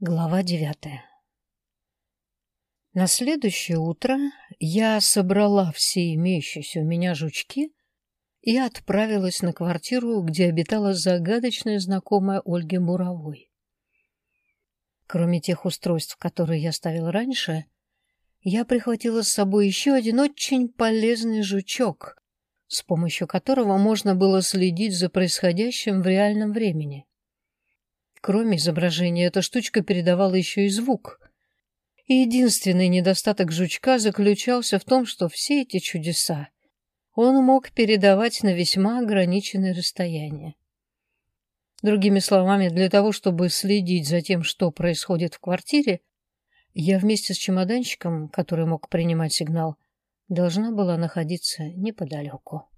Глава девятая На следующее утро я собрала все имеющиеся у меня жучки и отправилась на квартиру, где обитала загадочная знакомая Ольги Муровой. Кроме тех устройств, которые я ставила раньше, я прихватила с собой еще один очень полезный жучок, с помощью которого можно было следить за происходящим в реальном времени. Кроме изображения, эта штучка передавала еще и звук. И единственный недостаток жучка заключался в том, что все эти чудеса он мог передавать на весьма ограниченное расстояние. Другими словами, для того, чтобы следить за тем, что происходит в квартире, я вместе с чемоданчиком, который мог принимать сигнал, должна была находиться неподалеку.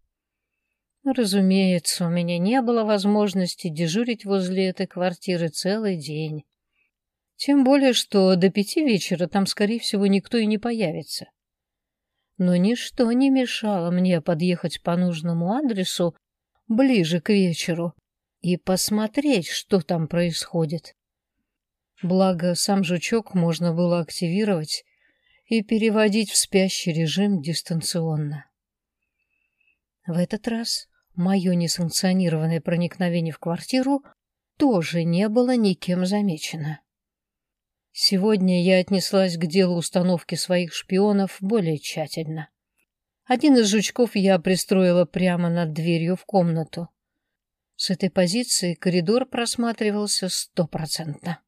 Разумеется, у меня не было возможности дежурить возле этой квартиры целый день. Тем более, что до пяти вечера там, скорее всего, никто и не появится. Но ничто не мешало мне подъехать по нужному адресу ближе к вечеру и посмотреть, что там происходит. Благо, сам жучок можно было активировать и переводить в спящий режим дистанционно. В этот раз мое несанкционированное проникновение в квартиру тоже не было никем замечено. Сегодня я отнеслась к делу установки своих шпионов более тщательно. Один из жучков я пристроила прямо над дверью в комнату. С этой позиции коридор просматривался стопроцентно.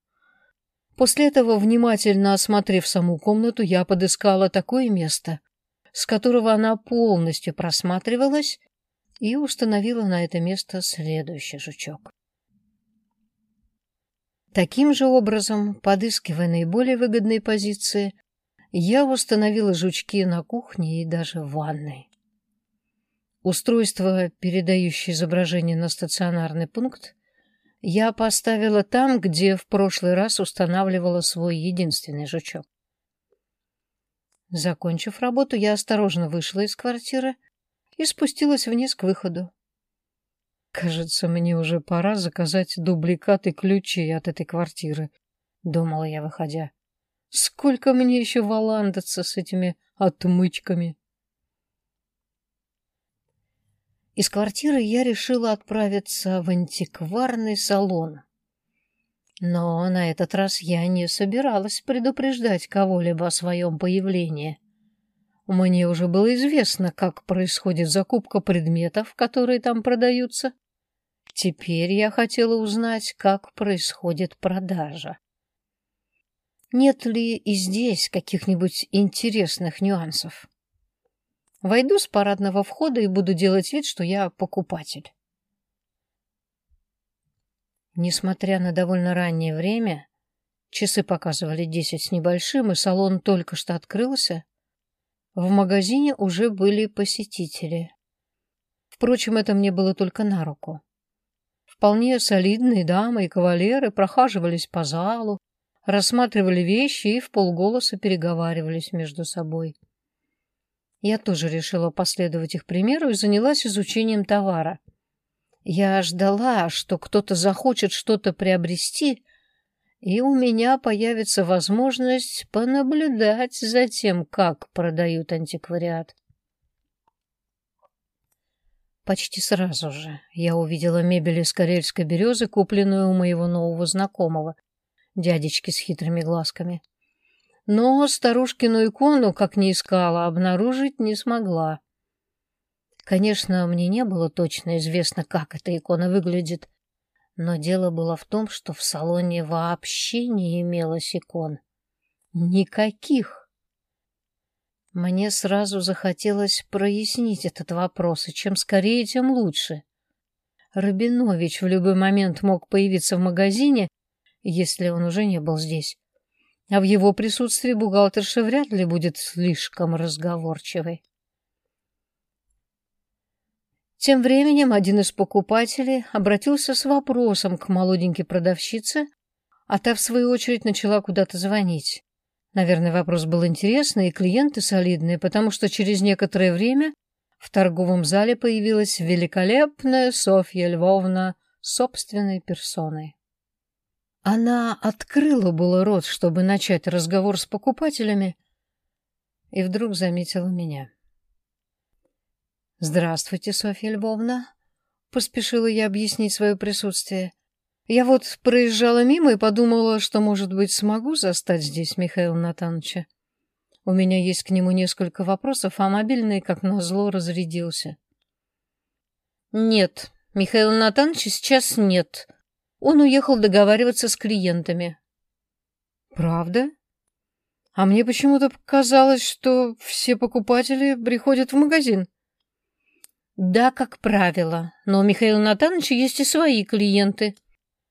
После этого, внимательно осмотрев саму комнату, я подыскала такое место, с которого она полностью просматривалась, и установила на это место следующий жучок. Таким же образом, подыскивая наиболее выгодные позиции, я установила жучки на кухне и даже в ванной. Устройство, передающее изображение на стационарный пункт, я поставила там, где в прошлый раз устанавливала свой единственный жучок. Закончив работу, я осторожно вышла из квартиры и спустилась вниз к выходу. «Кажется, мне уже пора заказать дубликаты ключей от этой квартиры», — думала я, выходя. «Сколько мне еще валандаться с этими отмычками?» Из квартиры я решила отправиться в антикварный салон. Но на этот раз я не собиралась предупреждать кого-либо о своем появлении. Мне уже было известно, как происходит закупка предметов, которые там продаются. Теперь я хотела узнать, как происходит продажа. Нет ли и здесь каких-нибудь интересных нюансов? Войду с парадного входа и буду делать вид, что я покупатель. Несмотря на довольно раннее время, часы показывали десять с небольшим, и салон только что открылся, в магазине уже были посетители. Впрочем, это мне было только на руку. Вполне солидные дамы и кавалеры прохаживались по залу, рассматривали вещи и в полголоса переговаривались между собой. Я тоже решила последовать их примеру и занялась изучением товара. Я ждала, что кто-то захочет что-то приобрести, и у меня появится возможность понаблюдать за тем, как продают антиквариат. Почти сразу же я увидела мебель из карельской березы, купленную у моего нового знакомого, дядечки с хитрыми глазками но старушкину икону, как ни искала, обнаружить не смогла. Конечно, мне не было точно известно, как эта икона выглядит, но дело было в том, что в салоне вообще не имелось икон. Никаких. Мне сразу захотелось прояснить этот вопрос, и чем скорее, тем лучше. Рабинович в любой момент мог появиться в магазине, если он уже не был здесь а в его присутствии бухгалтерша вряд ли будет слишком разговорчивой. Тем временем один из покупателей обратился с вопросом к молоденькой продавщице, а та, в свою очередь, начала куда-то звонить. Наверное, вопрос был интересный, и клиенты солидные, потому что через некоторое время в торговом зале появилась великолепная Софья Львовна собственной персоной. Она открыла было рот, чтобы начать разговор с покупателями, и вдруг заметила меня. «Здравствуйте, Софья Львовна», — поспешила я объяснить свое присутствие. «Я вот проезжала мимо и подумала, что, может быть, смогу застать здесь Михаила Натановича. У меня есть к нему несколько вопросов, а мобильный, как назло, разрядился». «Нет, Михаила Натановича сейчас нет», он уехал договариваться с клиентами. Правда? А мне почему-то казалось, что все покупатели приходят в магазин. Да, как правило, но у Михаила Натановича есть и свои клиенты.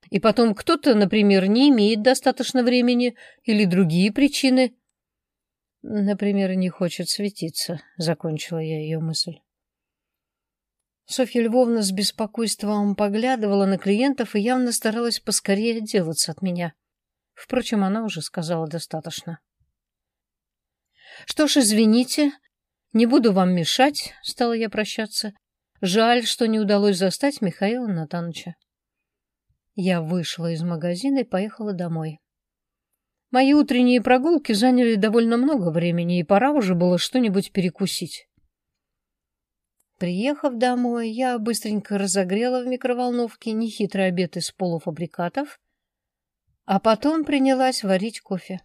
И потом кто-то, например, не имеет достаточно времени или другие причины. Например, не хочет светиться, закончила я ее мысль. Софья Львовна с беспокойством поглядывала на клиентов и явно старалась поскорее отделаться от меня. Впрочем, она уже сказала достаточно. «Что ж, извините, не буду вам мешать», — стала я прощаться. «Жаль, что не удалось застать Михаила Натановича». Я вышла из магазина и поехала домой. Мои утренние прогулки заняли довольно много времени, и пора уже было что-нибудь перекусить. Приехав домой, я быстренько разогрела в микроволновке нехитрый обед из полуфабрикатов, а потом принялась варить кофе.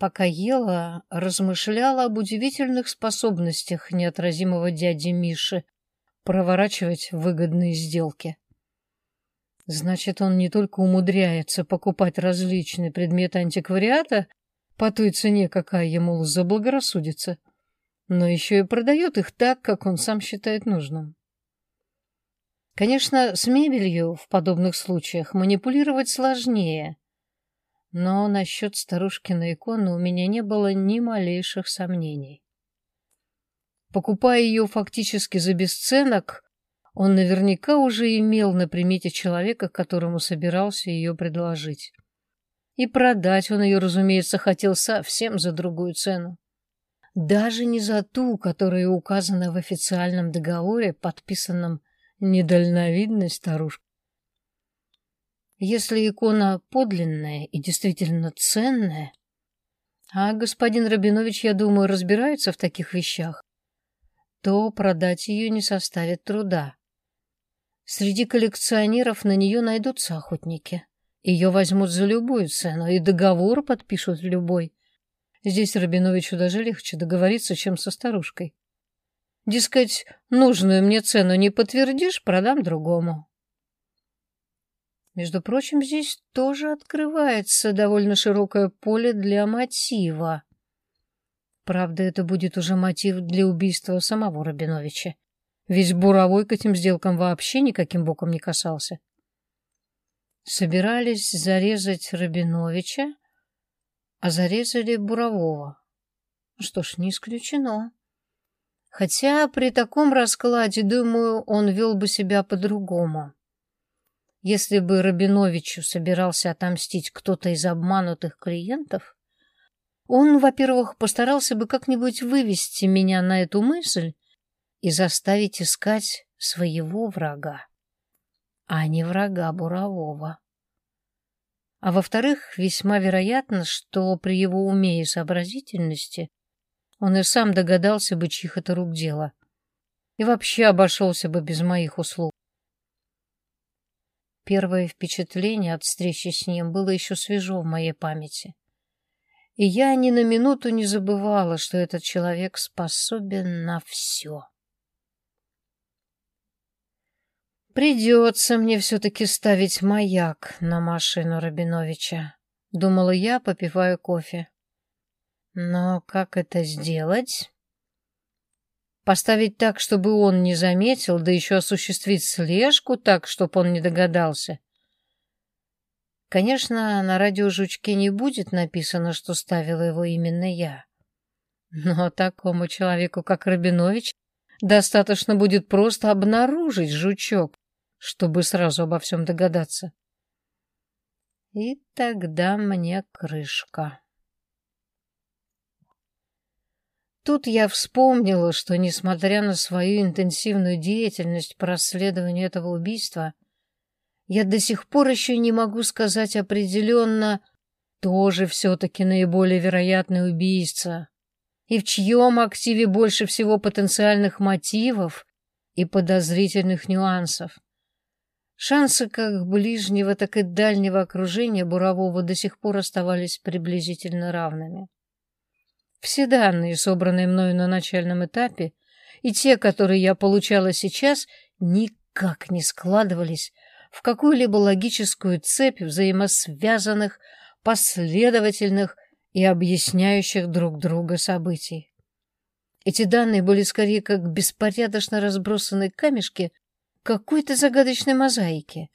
Пока ела, размышляла об удивительных способностях неотразимого дяди Миши проворачивать выгодные сделки. Значит, он не только умудряется покупать различные предметы антиквариата по той цене, какая ему заблагорассудится, — но еще и продает их так, как он сам считает нужным. Конечно, с мебелью в подобных случаях манипулировать сложнее, но насчет старушкиной иконы у меня не было ни малейших сомнений. Покупая ее фактически за бесценок, он наверняка уже имел на примете человека, которому собирался ее предложить. И продать он ее, разумеется, хотел совсем за другую цену даже не за ту, которая указана в официальном договоре, подписанном недальновидной старушкой. Если икона подлинная и действительно ценная, а господин Рабинович, я думаю, разбирается в таких вещах, то продать ее не составит труда. Среди коллекционеров на нее найдутся охотники. Ее возьмут за любую цену, и договор подпишут любой. Здесь Рабиновичу даже легче договориться, чем со старушкой. Дескать, нужную мне цену не подтвердишь, продам другому. Между прочим, здесь тоже открывается довольно широкое поле для мотива. Правда, это будет уже мотив для убийства самого Рабиновича. Ведь Буровой к этим сделкам вообще никаким боком не касался. Собирались зарезать Рабиновича, а зарезали Бурового. Что ж, не исключено. Хотя при таком раскладе, думаю, он вел бы себя по-другому. Если бы Рабиновичу собирался отомстить кто-то из обманутых клиентов, он, во-первых, постарался бы как-нибудь вывести меня на эту мысль и заставить искать своего врага, а не врага Бурового. А во-вторых, весьма вероятно, что при его уме и сообразительности он и сам догадался бы, чьих это рук дело. И вообще обошелся бы без моих услуг. Первое впечатление от встречи с ним было еще свежо в моей памяти. И я ни на минуту не забывала, что этот человек способен на все. Придется мне все-таки ставить маяк на машину Рабиновича, думала я, попивая кофе. Но как это сделать? Поставить так, чтобы он не заметил, да еще осуществить слежку так, чтобы он не догадался. Конечно, на радиожучке не будет написано, что ставила его именно я. Но такому человеку, как Рабинович, достаточно будет просто обнаружить жучок чтобы сразу обо всем догадаться. И тогда мне крышка. Тут я вспомнила, что, несмотря на свою интенсивную деятельность по расследованию этого убийства, я до сих пор еще не могу сказать определенно, тоже все-таки наиболее вероятный убийца, и в чьем активе больше всего потенциальных мотивов и подозрительных нюансов. Шансы как ближнего, так и дальнего окружения Бурового до сих пор оставались приблизительно равными. Все данные, собранные мною на начальном этапе, и те, которые я получала сейчас, никак не складывались в какую-либо логическую цепь взаимосвязанных, последовательных и объясняющих друг друга событий. Эти данные были скорее как беспорядочно разбросанные камешки какой-то загадочной мозаики.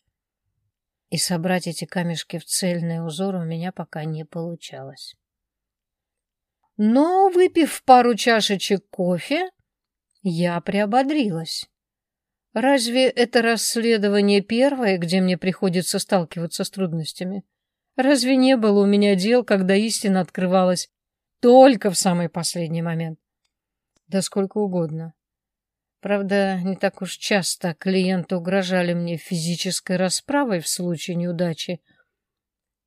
И собрать эти камешки в цельный узор у меня пока не получалось. Но, выпив пару чашечек кофе, я приободрилась. Разве это расследование первое, где мне приходится сталкиваться с трудностями? Разве не было у меня дел, когда истина открывалась только в самый последний момент? Да сколько угодно. Правда, не так уж часто клиенты угрожали мне физической расправой в случае неудачи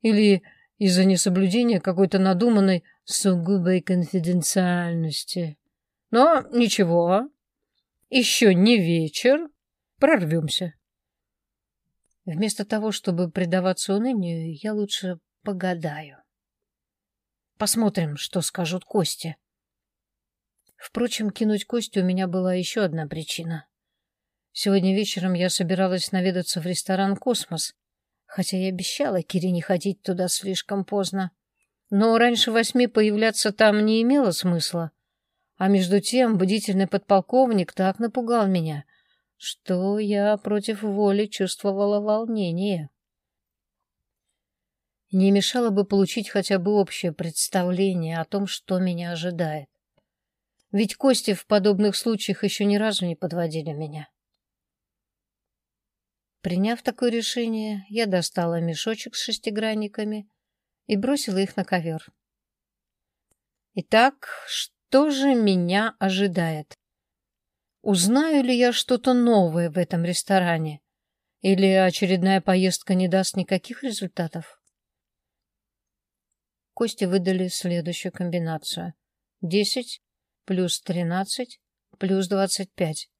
или из-за несоблюдения какой-то надуманной сугубой конфиденциальности. Но ничего, еще не вечер, прорвемся. Вместо того, чтобы предаваться унынию, я лучше погадаю. Посмотрим, что скажут кости. Впрочем, кинуть кости у меня была еще одна причина. Сегодня вечером я собиралась наведаться в ресторан «Космос», хотя я обещала Кире не ходить туда слишком поздно. Но раньше восьми появляться там не имело смысла. А между тем бдительный подполковник так напугал меня, что я против воли чувствовала волнение. Не мешало бы получить хотя бы общее представление о том, что меня ожидает. Ведь кости в подобных случаях еще ни разу не подводили меня. Приняв такое решение, я достала мешочек с шестигранниками и бросила их на ковер. Итак, что же меня ожидает? Узнаю ли я что-то новое в этом ресторане? Или очередная поездка не даст никаких результатов? Кости выдали следующую комбинацию. Десять плюс тринадцать плюс двадцать пять.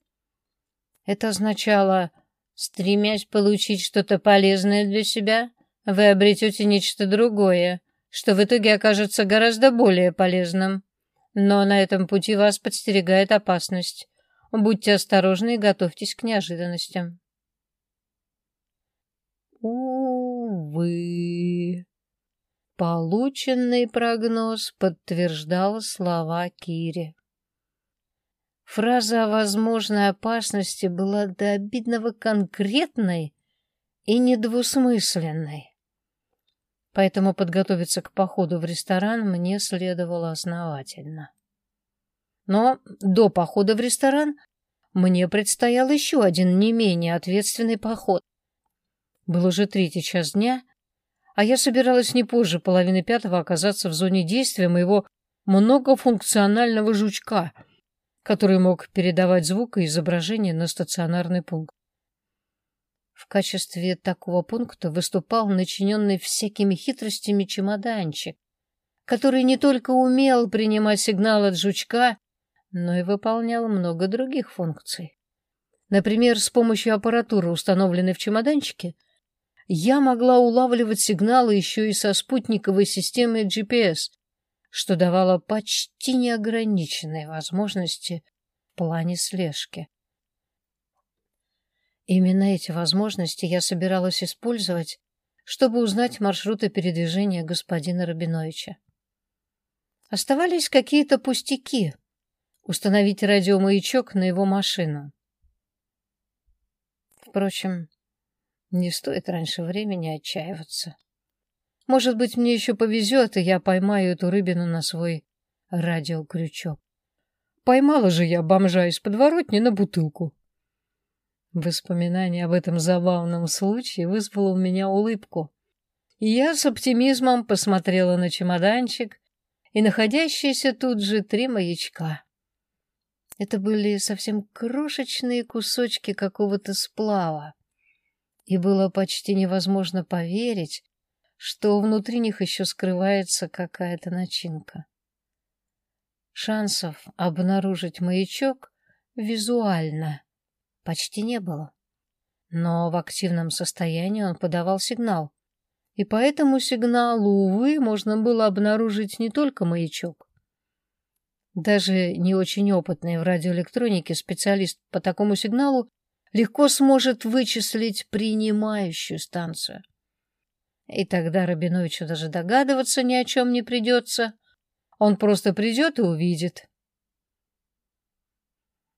Это означало, стремясь получить что-то полезное для себя, вы обретете нечто другое, что в итоге окажется гораздо более полезным. Но на этом пути вас подстерегает опасность. Будьте осторожны и готовьтесь к неожиданностям. Увы. Полученный прогноз подтверждал слова Кири. Фраза о возможной опасности была до обидного конкретной и недвусмысленной. Поэтому подготовиться к походу в ресторан мне следовало основательно. Но до похода в ресторан мне предстоял еще один не менее ответственный поход. Был уже третий час дня, а я собиралась не позже половины пятого оказаться в зоне действия моего многофункционального жучка — который мог передавать звук и изображение на стационарный пункт. В качестве такого пункта выступал начиненный всякими хитростями чемоданчик, который не только умел принимать сигнал от жучка, но и выполнял много других функций. Например, с помощью аппаратуры, установленной в чемоданчике, я могла улавливать сигналы еще и со спутниковой системы GPS, что давало почти неограниченные возможности в плане слежки. Именно эти возможности я собиралась использовать, чтобы узнать маршруты передвижения господина Рабиновича. Оставались какие-то пустяки. Установить радиомаячок на его машину. Впрочем, не стоит раньше времени отчаиваться. Может быть, мне еще повезет, и я поймаю эту рыбину на свой радиокрючок. Поймала же я бомжа из подворотни на бутылку. Воспоминание об этом забавном случае вызвало у меня улыбку. И я с оптимизмом посмотрела на чемоданчик и находящиеся тут же три маячка. Это были совсем крошечные кусочки какого-то сплава. и было почти невозможно поверить, что внутри них еще скрывается какая-то начинка. Шансов обнаружить маячок визуально почти не было. Но в активном состоянии он подавал сигнал. И по этому сигналу, увы, можно было обнаружить не только маячок. Даже не очень опытный в радиоэлектронике специалист по такому сигналу легко сможет вычислить принимающую станцию. И тогда Рабиновичу даже догадываться ни о чем не придется. Он просто придет и увидит.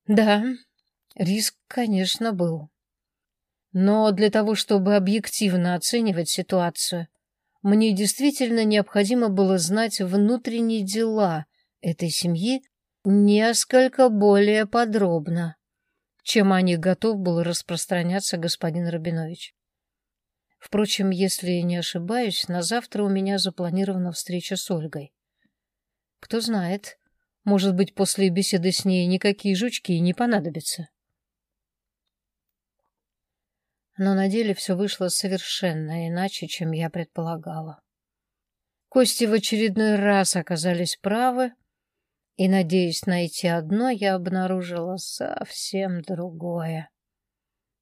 Да, риск, конечно, был. Но для того, чтобы объективно оценивать ситуацию, мне действительно необходимо было знать внутренние дела этой семьи несколько более подробно, чем о них готов был распространяться господин Рабинович. Впрочем, если не ошибаюсь, на завтра у меня запланирована встреча с Ольгой. Кто знает, может быть, после беседы с ней никакие жучки и не понадобятся. Но на деле все вышло совершенно иначе, чем я предполагала. Кости в очередной раз оказались правы, и, надеясь найти одно, я обнаружила совсем другое.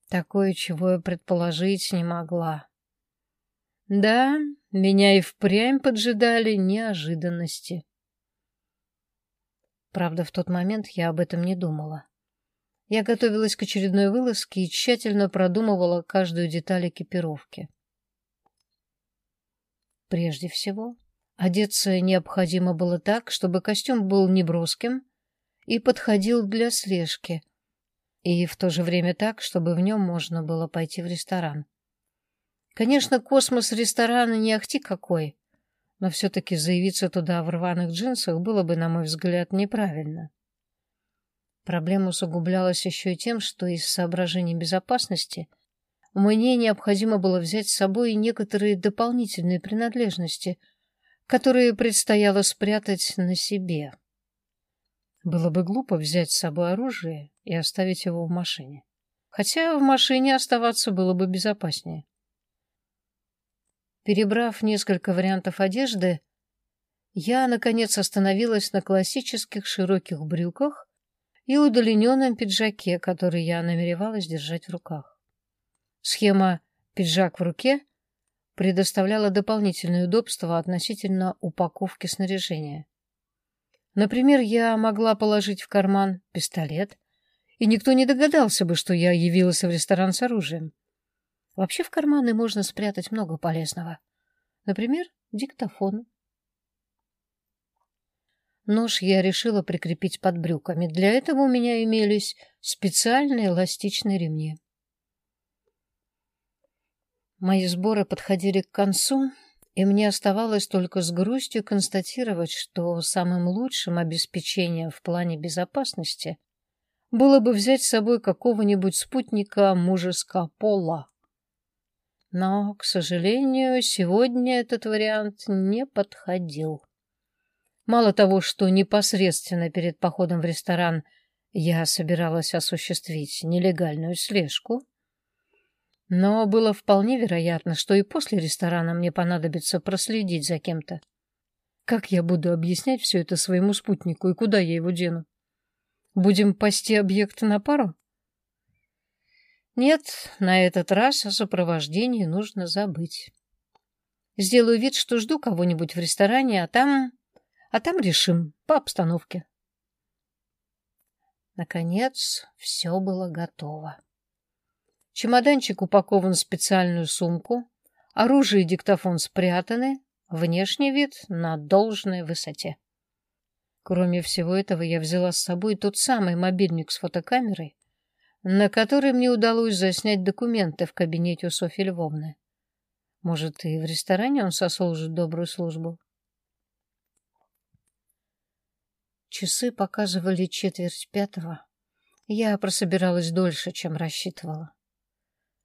Такое, чего я предположить не могла. Да, меня и впрямь поджидали неожиданности. Правда, в тот момент я об этом не думала. Я готовилась к очередной вылазке и тщательно продумывала каждую деталь экипировки. Прежде всего, одеться необходимо было так, чтобы костюм был неброским и подходил для слежки, и в то же время так, чтобы в нем можно было пойти в ресторан. Конечно, космос ресторана не ахти какой, но все-таки заявиться туда в рваных джинсах было бы, на мой взгляд, неправильно. Проблема усугублялась еще и тем, что из соображений безопасности мне необходимо было взять с собой некоторые дополнительные принадлежности, которые предстояло спрятать на себе. Было бы глупо взять с собой оружие и оставить его в машине. Хотя в машине оставаться было бы безопаснее. Перебрав несколько вариантов одежды, я, наконец, остановилась на классических широких брюках и удлиненном пиджаке, который я намеревалась держать в руках. Схема «пиджак в руке» предоставляла дополнительное удобство относительно упаковки снаряжения. Например, я могла положить в карман пистолет, и никто не догадался бы, что я явилась в ресторан с оружием. Вообще в карманы можно спрятать много полезного. Например, диктофон. Нож я решила прикрепить под брюками. Для этого у меня имелись специальные эластичные ремни. Мои сборы подходили к концу, и мне оставалось только с грустью констатировать, что самым лучшим обеспечением в плане безопасности было бы взять с собой какого-нибудь спутника мужеского пола. Но, к сожалению, сегодня этот вариант не подходил. Мало того, что непосредственно перед походом в ресторан я собиралась осуществить нелегальную слежку, но было вполне вероятно, что и после ресторана мне понадобится проследить за кем-то. Как я буду объяснять все это своему спутнику и куда я его дену? Будем пасти объект на пару? Нет, на этот раз о сопровождении нужно забыть. Сделаю вид, что жду кого-нибудь в ресторане, а там а там решим по обстановке. Наконец, все было готово. Чемоданчик упакован в специальную сумку, оружие и диктофон спрятаны, внешний вид на должной высоте. Кроме всего этого, я взяла с собой тот самый мобильник с фотокамерой, на который мне удалось заснять документы в кабинете у Софьи Львовны. Может, и в ресторане он сослужит добрую службу. Часы показывали четверть пятого. Я прособиралась дольше, чем рассчитывала.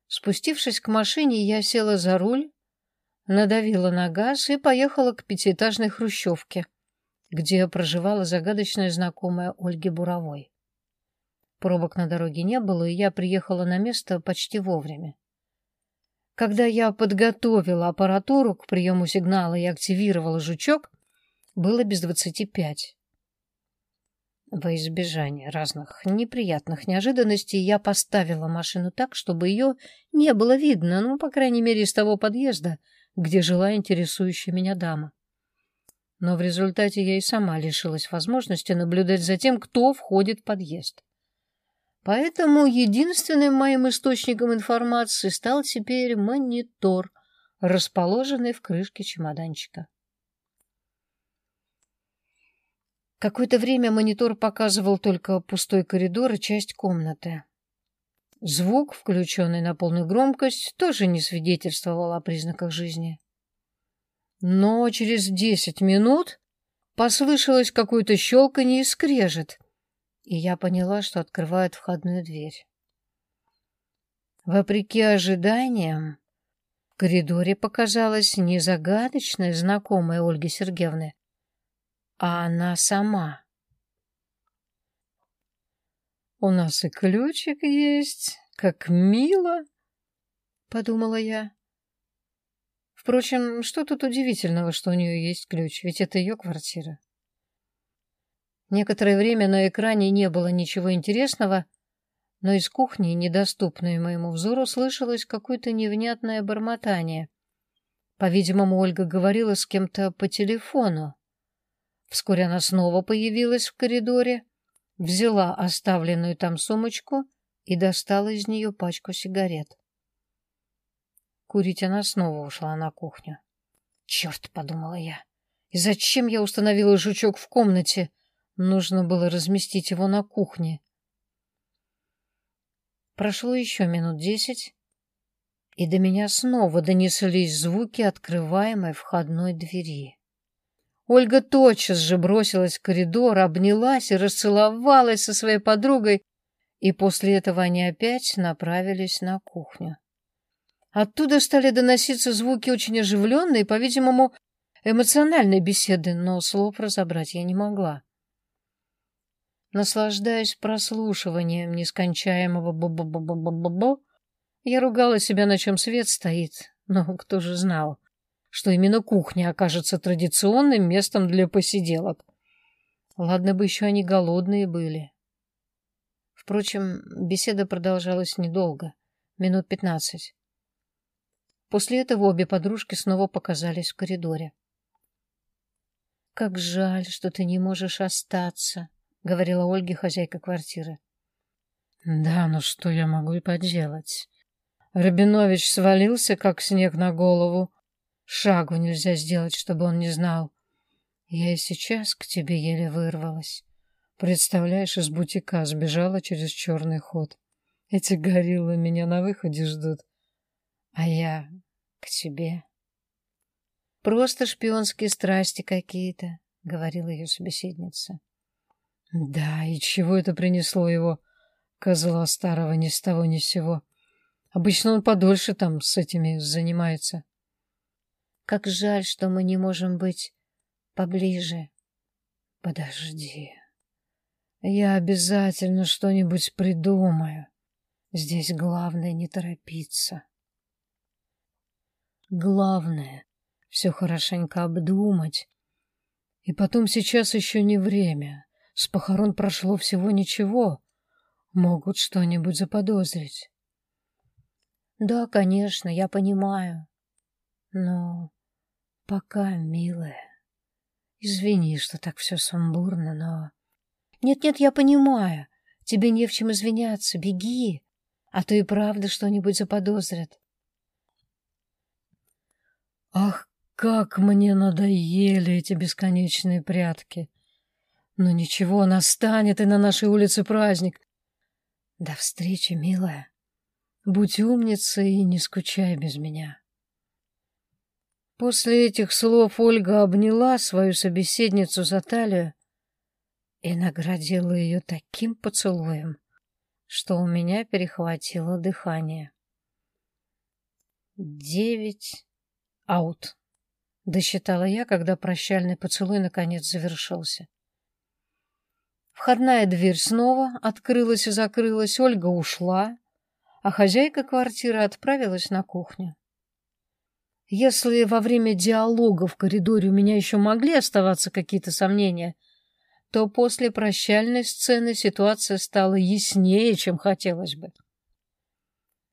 Спустившись к машине, я села за руль, надавила на газ и поехала к пятиэтажной хрущевке, где проживала загадочная знакомая Ольги Буровой. Пробок на дороге не было, и я приехала на место почти вовремя. Когда я подготовила аппаратуру к приему сигнала и активировала жучок, было без двадцати пять. Во избежание разных неприятных неожиданностей я поставила машину так, чтобы ее не было видно, ну, по крайней мере, из того подъезда, где жила интересующая меня дама. Но в результате я и сама лишилась возможности наблюдать за тем, кто входит в подъезд. Поэтому единственным моим источником информации стал теперь монитор, расположенный в крышке чемоданчика. Какое-то время монитор показывал только пустой коридор и часть комнаты. Звук, включенный на полную громкость, тоже не свидетельствовал о признаках жизни. Но через десять минут послышалось какое-то щелканье и скрежет, и я поняла, что открывают входную дверь. Вопреки ожиданиям, в коридоре показалась не загадочная знакомая Ольги Сергеевны, а она сама. «У нас и ключик есть, как мило», — подумала я. Впрочем, что тут удивительного, что у нее есть ключ, ведь это ее квартира. Некоторое время на экране не было ничего интересного, но из кухни, недоступной моему взору, слышалось какое-то невнятное бормотание. По-видимому, Ольга говорила с кем-то по телефону. Вскоре она снова появилась в коридоре, взяла оставленную там сумочку и достала из нее пачку сигарет. Курить она снова ушла на кухню. «Черт!» — подумала я. «И зачем я установила жучок в комнате?» Нужно было разместить его на кухне. Прошло еще минут десять, и до меня снова донеслись звуки открываемой входной двери. Ольга тотчас же бросилась в коридор, обнялась и расцеловалась со своей подругой, и после этого они опять направились на кухню. Оттуда стали доноситься звуки очень оживленной, по-видимому, эмоциональной беседы, но слов разобрать я не могла. Наслаждаясь прослушиванием нескончаемого бо-бо-бо-бо-бо-бо, я ругала себя, на чем свет стоит, но кто же знал, что именно кухня окажется традиционным местом для посиделок. Ладно бы еще они голодные были. Впрочем, беседа продолжалась недолго, минут пятнадцать. После этого обе подружки снова показались в коридоре. «Как жаль, что ты не можешь остаться», — говорила Ольге хозяйка квартиры. «Да, ну что я могу и поделать? Рабинович свалился, как снег на голову. Шагу нельзя сделать, чтобы он не знал. Я и сейчас к тебе еле вырвалась. Представляешь, из бутика сбежала через черный ход. Эти гориллы меня на выходе ждут, а я к тебе». «Просто шпионские страсти какие-то», — говорила ее собеседница. Да, и чего это принесло его, козла старого, ни с того ни с сего? Обычно он подольше там с этими занимается. Как жаль, что мы не можем быть поближе. Подожди. Я обязательно что-нибудь придумаю. Здесь главное не торопиться. Главное — все хорошенько обдумать. И потом сейчас еще не время. С похорон прошло всего ничего. Могут что-нибудь заподозрить. Да, конечно, я понимаю. Но пока, милая, извини, что так все сумбурно, но... Нет-нет, я понимаю. Тебе не в чем извиняться. Беги, а то и правда что-нибудь заподозрят. Ах, как мне надоели эти бесконечные прятки! Но ничего, настанет и на нашей улице праздник. До встречи, милая. Будь умницей и не скучай без меня. После этих слов Ольга обняла свою собеседницу за талию и наградила ее таким поцелуем, что у меня перехватило дыхание. Девять аут, досчитала я, когда прощальный поцелуй наконец завершился. Входная дверь снова открылась и закрылась, Ольга ушла, а хозяйка квартиры отправилась на кухню. Если во время диалога в коридоре у меня еще могли оставаться какие-то сомнения, то после прощальной сцены ситуация стала яснее, чем хотелось бы.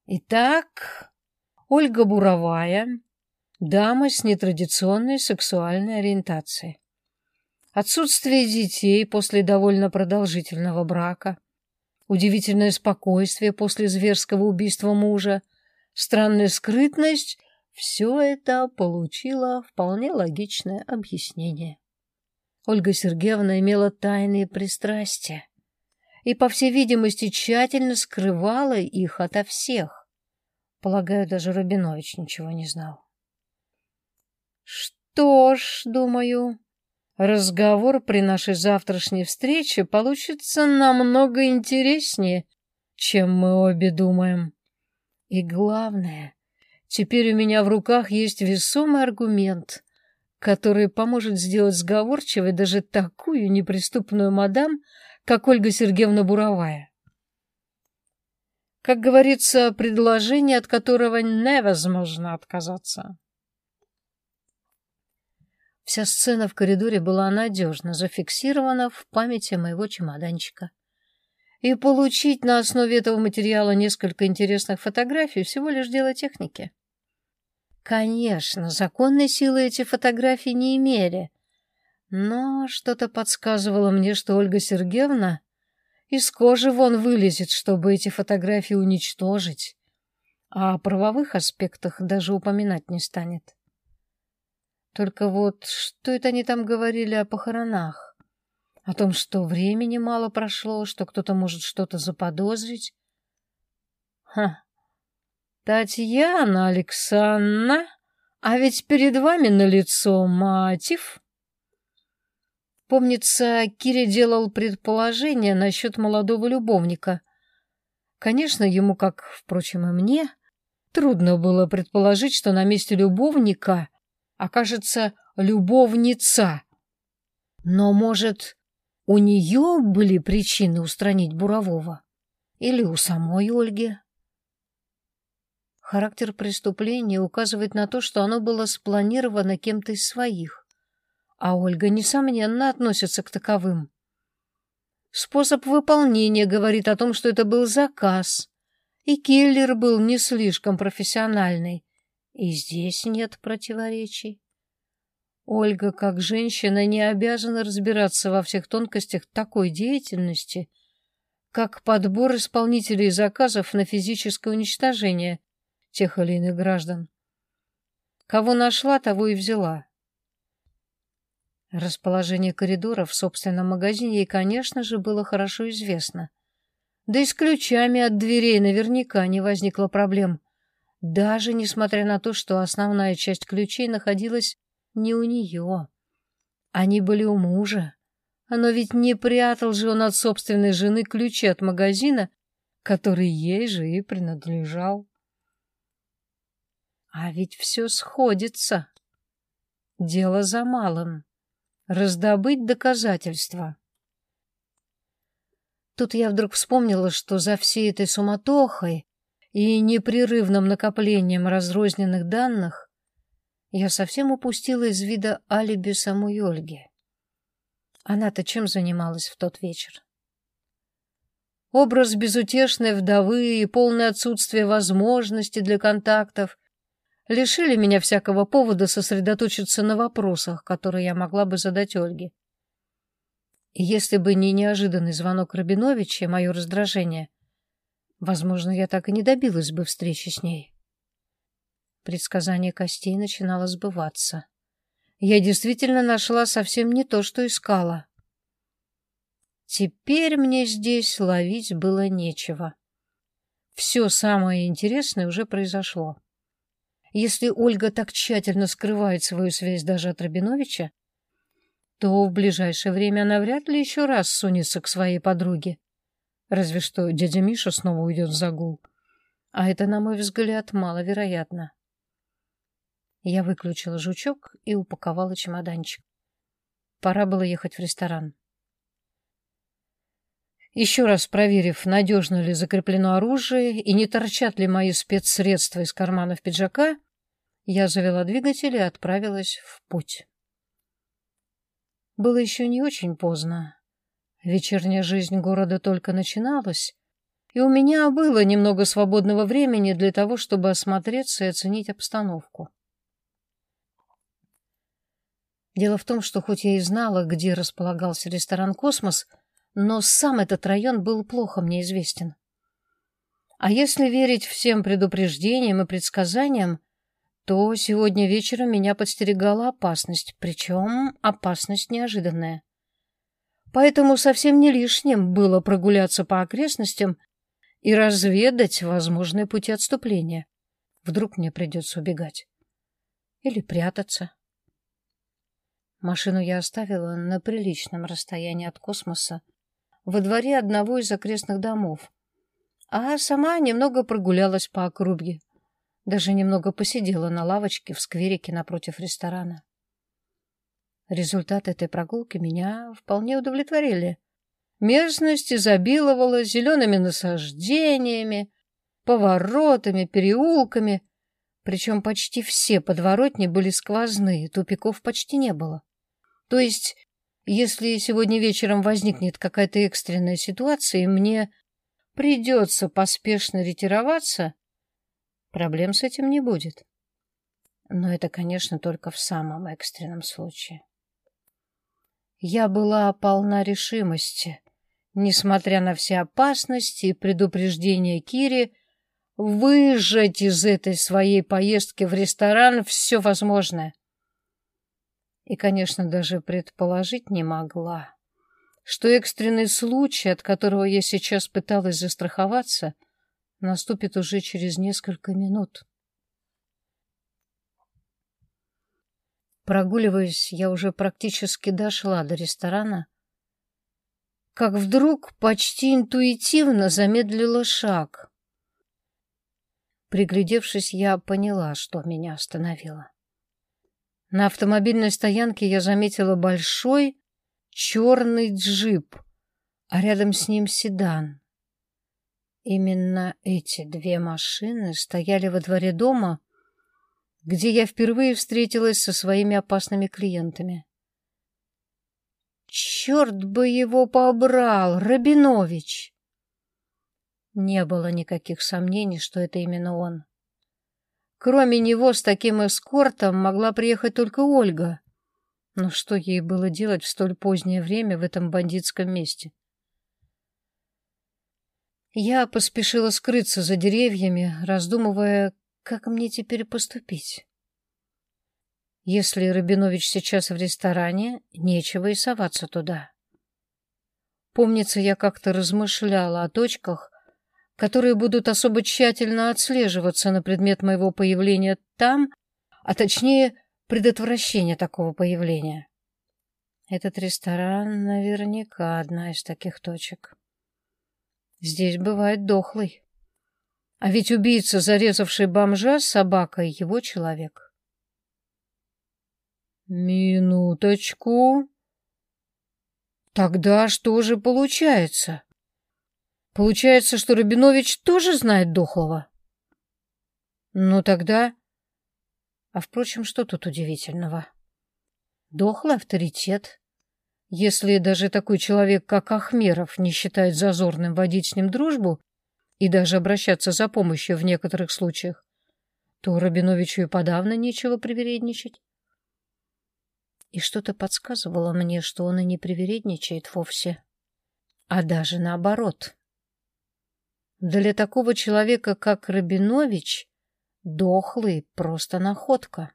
Итак, Ольга Буровая, дама с нетрадиционной сексуальной ориентацией. Отсутствие детей после довольно продолжительного брака, удивительное спокойствие после зверского убийства мужа, странная скрытность — все это получило вполне логичное объяснение. Ольга Сергеевна имела тайные пристрастия и, по всей видимости, тщательно скрывала их ото всех. Полагаю, даже Рабинович ничего не знал. Что ж, думаю, разговор при нашей завтрашней встрече получится намного интереснее, чем мы обе думаем. И главное, теперь у меня в руках есть весомый аргумент, который поможет сделать сговорчивой даже такую неприступную мадам, как Ольга Сергеевна Буровая. Как говорится, предложение, от которого невозможно отказаться. Вся сцена в коридоре была надежно зафиксирована в памяти моего чемоданчика. И получить на основе этого материала несколько интересных фотографий всего лишь дело техники. Конечно, законной силы эти фотографии не имели, но что-то подсказывало мне, что Ольга Сергеевна из кожи вон вылезет, чтобы эти фотографии уничтожить, а о правовых аспектах даже упоминать не станет. Только вот что это они там говорили о похоронах? О том, что времени мало прошло, что кто-то может что-то заподозрить? Ха, Татьяна Александровна, а ведь перед вами на лицо мотив. Помнится, Кире делал предположение насчет молодого любовника. Конечно, ему, как, впрочем, и мне, трудно было предположить, что на месте любовника окажется любовница. Но, может, у нее были причины устранить Бурового? Или у самой Ольги? Характер преступления указывает на то, что оно было спланировано кем-то из своих, а Ольга, несомненно, относится к таковым. Способ выполнения говорит о том, что это был заказ, и киллер был не слишком профессиональный, и здесь нет противоречий. Ольга, как женщина, не обязана разбираться во всех тонкостях такой деятельности, как подбор исполнителей заказов на физическое уничтожение тех или иных граждан. Кого нашла, того и взяла. Расположение коридоров в собственном магазине ей, конечно же, было хорошо известно. Да и с ключами от дверей наверняка не возникло проблем, даже несмотря на то, что основная часть ключей находилась не у нее. Они были у мужа. Но ведь не прятал же он от собственной жены ключи от магазина, который ей же и принадлежал. А ведь все сходится. Дело за малым. Раздобыть доказательства. Тут я вдруг вспомнила, что за всей этой суматохой и непрерывным накоплением разрозненных данных я совсем упустила из вида алиби самой Ольги. Она-то чем занималась в тот вечер? Образ безутешной вдовы и полное отсутствие возможности для контактов лишили меня всякого повода сосредоточиться на вопросах, которые я могла бы задать Ольге. Если бы не неожиданный звонок Рабиновича и мое раздражение, возможно, я так и не добилась бы встречи с ней. Предсказание костей начинало сбываться. Я действительно нашла совсем не то, что искала. Теперь мне здесь ловить было нечего. Все самое интересное уже произошло. Если Ольга так тщательно скрывает свою связь даже от Рабиновича, то в ближайшее время она вряд ли еще раз сунется к своей подруге. Разве что дядя Миша снова уйдет в загул. А это, на мой взгляд, маловероятно. Я выключила жучок и упаковала чемоданчик. Пора было ехать в ресторан. Еще раз проверив, надежно ли закреплено оружие и не торчат ли мои спецсредства из карманов пиджака, я завела двигатель и отправилась в путь. Было еще не очень поздно. Вечерняя жизнь города только начиналась, и у меня было немного свободного времени для того, чтобы осмотреться и оценить обстановку. Дело в том, что хоть я и знала, где располагался ресторан «Космос», но сам этот район был плохо мне известен. А если верить всем предупреждениям и предсказаниям, то сегодня вечером меня подстерегала опасность, причем опасность неожиданная. Поэтому совсем не лишним было прогуляться по окрестностям и разведать возможные пути отступления. Вдруг мне придется убегать. Или прятаться. Машину я оставила на приличном расстоянии от космоса, во дворе одного из окрестных домов, а сама немного прогулялась по округе, даже немного посидела на лавочке в скверике напротив ресторана. Результаты этой прогулки меня вполне удовлетворили. Местность изобиловала зелеными насаждениями, поворотами, переулками, причем почти все подворотни были сквозные, тупиков почти не было. То есть, если сегодня вечером возникнет какая-то экстренная ситуация, и мне придется поспешно ретироваться, проблем с этим не будет. Но это, конечно, только в самом экстренном случае. Я была полна решимости, несмотря на все опасности и предупреждения Кири, выжать из этой своей поездки в ресторан все возможное и, конечно, даже предположить не могла, что экстренный случай, от которого я сейчас пыталась застраховаться, наступит уже через несколько минут. Прогуливаясь, я уже практически дошла до ресторана, как вдруг почти интуитивно замедлила шаг. Приглядевшись, я поняла, что меня остановило. На автомобильной стоянке я заметила большой черный джип, а рядом с ним седан. Именно эти две машины стояли во дворе дома, где я впервые встретилась со своими опасными клиентами. Черт бы его побрал, Рабинович! Не было никаких сомнений, что это именно он. Кроме него с таким эскортом могла приехать только Ольга. Но что ей было делать в столь позднее время в этом бандитском месте? Я поспешила скрыться за деревьями, раздумывая, как мне теперь поступить. Если Рабинович сейчас в ресторане, нечего и соваться туда. Помнится, я как-то размышляла о точках, которые будут особо тщательно отслеживаться на предмет моего появления там, а точнее предотвращения такого появления. Этот ресторан наверняка одна из таких точек. Здесь бывает дохлый. А ведь убийца, зарезавший бомжа с собакой, его человек. Минуточку. Тогда что же получается? Получается, что Рабинович тоже знает Дохлого? Ну тогда... А впрочем, что тут удивительного? Дохлый авторитет. Если даже такой человек, как Ахмеров, не считает зазорным водить с ним дружбу и даже обращаться за помощью в некоторых случаях, то Рабиновичу и подавно нечего привередничать. И что-то подсказывало мне, что он и не привередничает вовсе, а даже наоборот. Для такого человека, как Рабинович, дохлый просто находка.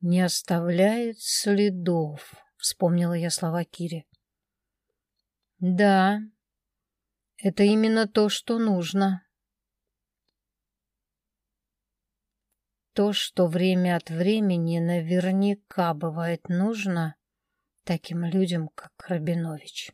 «Не оставляет следов», — вспомнила я слова Кири. «Да, это именно то, что нужно». То, что время от времени наверняка бывает нужно таким людям, как Рабинович.